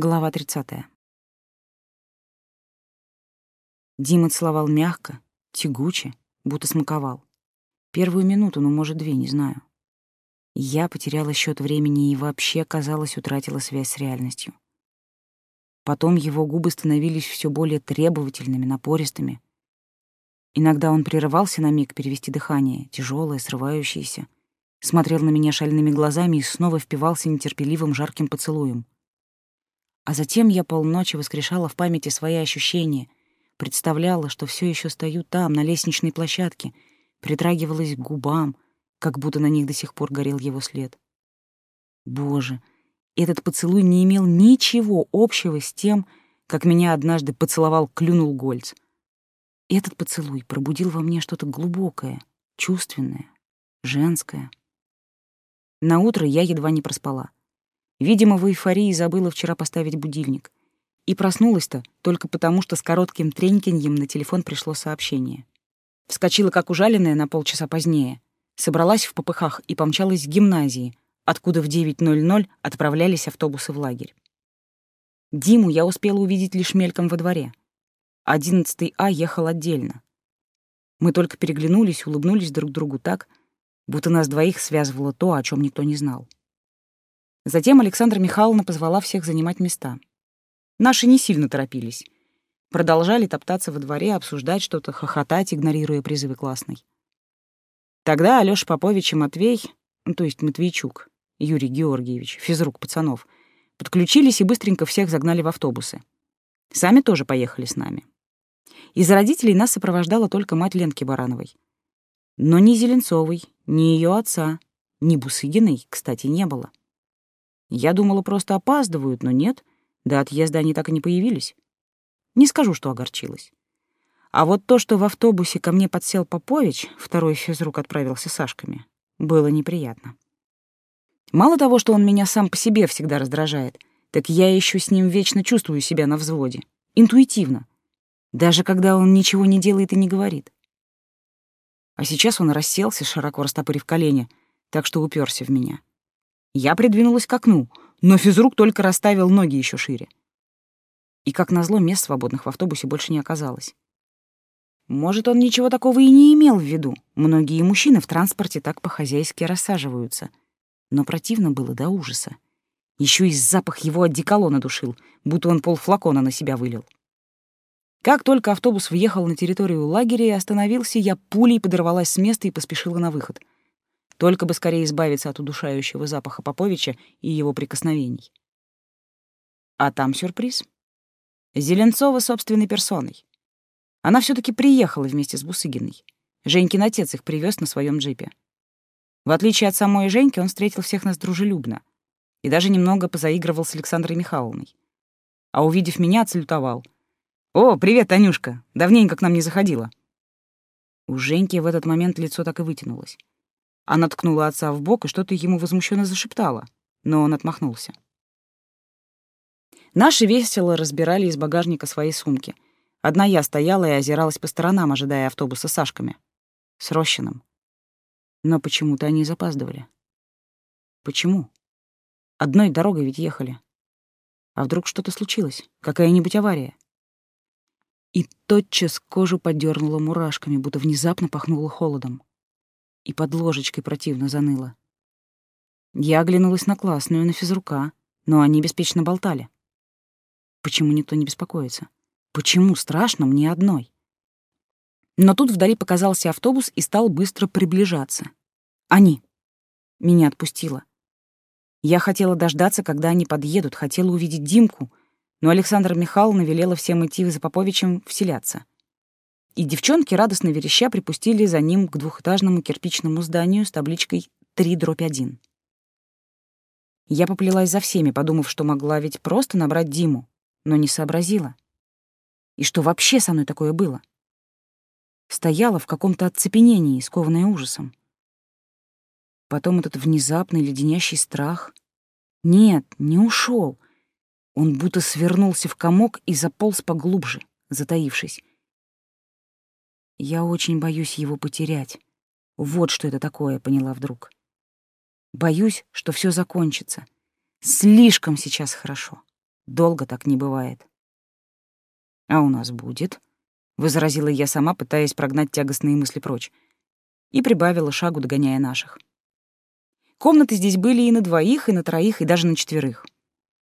Глава 30. Дима целовал мягко, тягуче, будто смаковал. Первую минуту, ну, может, две, не знаю. Я потеряла счет времени и вообще, казалось, утратила связь с реальностью. Потом его губы становились все более требовательными, напористыми. Иногда он прерывался на миг перевести дыхание, тяжелое, срывающееся, смотрел на меня шальными глазами и снова впивался нетерпеливым жарким поцелуем — а затем я полночи воскрешала в памяти свои ощущения, представляла, что все еще стою там, на лестничной площадке, притрагивалась к губам, как будто на них до сих пор горел его след. Боже, этот поцелуй не имел ничего общего с тем, как меня однажды поцеловал Клюнул Гольц. Этот поцелуй пробудил во мне что-то глубокое, чувственное, женское. На утро я едва не проспала. Видимо, в эйфории забыла вчера поставить будильник. И проснулась-то только потому, что с коротким треньканьем на телефон пришло сообщение. Вскочила как ужаленная на полчаса позднее, собралась в попыхах и помчалась к гимназии, откуда в 9.00 отправлялись автобусы в лагерь. Диму я успела увидеть лишь мельком во дворе. Одиннадцатый А ехал отдельно. Мы только переглянулись, улыбнулись друг другу так, будто нас двоих связывало то, о чем никто не знал. Затем Александра Михайловна позвала всех занимать места. Наши не сильно торопились. Продолжали топтаться во дворе, обсуждать что-то, хохотать, игнорируя призывы классной. Тогда Алёша Попович и Матвей, ну, то есть Матвейчук, Юрий Георгиевич, физрук пацанов, подключились и быстренько всех загнали в автобусы. Сами тоже поехали с нами. Из родителей нас сопровождала только мать Ленки Барановой. Но ни Зеленцовой, ни ее отца, ни Бусыгиной, кстати, не было. Я думала, просто опаздывают, но нет, до отъезда они так и не появились. Не скажу, что огорчилась. А вот то, что в автобусе ко мне подсел Попович, второй физрук отправился с Сашками, было неприятно. Мало того, что он меня сам по себе всегда раздражает, так я еще с ним вечно чувствую себя на взводе. Интуитивно. Даже когда он ничего не делает и не говорит. А сейчас он расселся, широко растопырив колени, так что уперся в меня. Я придвинулась к окну, но физрук только расставил ноги еще шире. И, как назло, мест свободных в автобусе больше не оказалось. Может, он ничего такого и не имел в виду. Многие мужчины в транспорте так по-хозяйски рассаживаются. Но противно было до ужаса. Еще и запах его одеколона душил, будто он полфлакона на себя вылил. Как только автобус въехал на территорию лагеря и остановился, я пулей подорвалась с места и поспешила на выход — только бы скорее избавиться от удушающего запаха Поповича и его прикосновений. А там сюрприз. Зеленцова собственной персоной. Она все таки приехала вместе с Бусыгиной. Женькин отец их привез на своем джипе. В отличие от самой Женьки, он встретил всех нас дружелюбно и даже немного позаигрывал с Александрой Михайловной. А увидев меня, отсалютовал. «О, привет, Танюшка! Давненько к нам не заходила». У Женьки в этот момент лицо так и вытянулось. Она ткнула отца в бок и что-то ему возмущенно зашептала, но он отмахнулся. Наши весело разбирали из багажника свои сумки. Одна я стояла и озиралась по сторонам, ожидая автобуса с Сашками. С Рощиным. Но почему-то они запаздывали. Почему? Одной дорогой ведь ехали. А вдруг что-то случилось? Какая-нибудь авария? И тотчас кожу подернула мурашками, будто внезапно пахнуло холодом и под ложечкой противно заныло. Я оглянулась на классную, на физрука, но они беспечно болтали. Почему никто не беспокоится? Почему страшно мне одной? Но тут вдали показался автобус и стал быстро приближаться. Они. Меня отпустило. Я хотела дождаться, когда они подъедут, хотела увидеть Димку, но Александра Михайловна велела всем идти за Поповичем вселяться и девчонки, радостно вереща, припустили за ним к двухэтажному кирпичному зданию с табличкой 3 дробь 1. Я поплелась за всеми, подумав, что могла ведь просто набрать Диму, но не сообразила. И что вообще со мной такое было? Стояла в каком-то оцепенении, скованная ужасом. Потом этот внезапный леденящий страх. Нет, не ушел. Он будто свернулся в комок и заполз поглубже, затаившись. Я очень боюсь его потерять. Вот что это такое, поняла вдруг. Боюсь, что все закончится. Слишком сейчас хорошо. Долго так не бывает. А у нас будет, возразила я сама, пытаясь прогнать тягостные мысли прочь, и прибавила шагу, догоняя наших. Комнаты здесь были и на двоих, и на троих, и даже на четверых.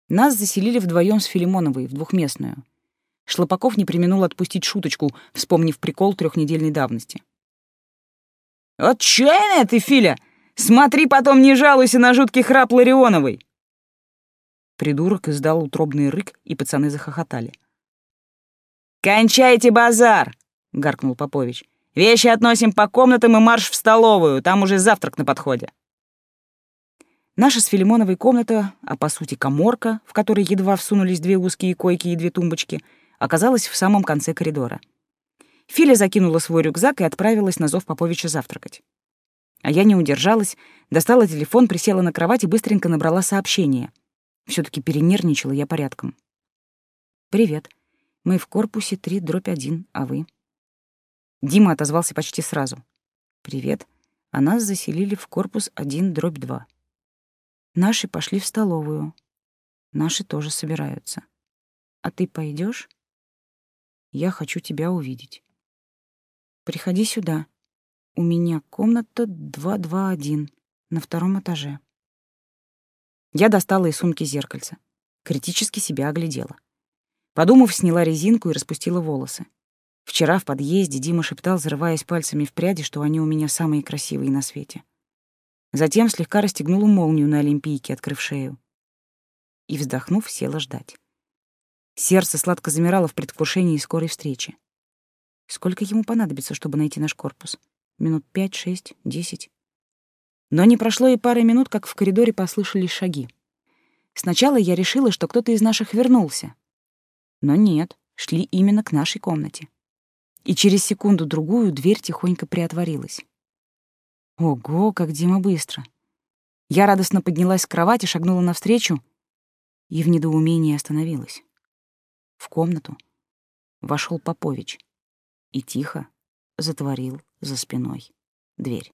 Нас заселили вдвоем с Филимоновой в двухместную. Шлопаков не применул отпустить шуточку, вспомнив прикол трехнедельной давности. «Отчаянная ты, Филя! Смотри, потом не жалуйся на жуткий храп Ларионовой!» Придурок издал утробный рык, и пацаны захохотали. «Кончайте базар!» — гаркнул Попович. «Вещи относим по комнатам и марш в столовую, там уже завтрак на подходе». Наша с Филимоновой комната, а по сути коморка, в которой едва всунулись две узкие койки и две тумбочки, оказалась в самом конце коридора. Филя закинула свой рюкзак и отправилась на зов Поповича завтракать. А я не удержалась, достала телефон, присела на кровать и быстренько набрала сообщение. все таки перенервничала я порядком. «Привет. Мы в корпусе 3, дробь 1, а вы?» Дима отозвался почти сразу. «Привет. А нас заселили в корпус 1, дробь 2. Наши пошли в столовую. Наши тоже собираются. А ты пойдешь? Я хочу тебя увидеть. Приходи сюда. У меня комната 221 на втором этаже. Я достала из сумки зеркальце. Критически себя оглядела. Подумав, сняла резинку и распустила волосы. Вчера в подъезде Дима шептал, зарываясь пальцами в пряди, что они у меня самые красивые на свете. Затем слегка расстегнула молнию на олимпийке, открыв шею. И, вздохнув, села ждать. Сердце сладко замирало в предвкушении скорой встречи. Сколько ему понадобится, чтобы найти наш корпус? Минут пять, шесть, десять? Но не прошло и пары минут, как в коридоре послышались шаги. Сначала я решила, что кто-то из наших вернулся. Но нет, шли именно к нашей комнате. И через секунду-другую дверь тихонько приотворилась. Ого, как Дима быстро. Я радостно поднялась с кровати, шагнула навстречу и в недоумении остановилась. В комнату вошел Попович — и тихо затворил за спиной дверь.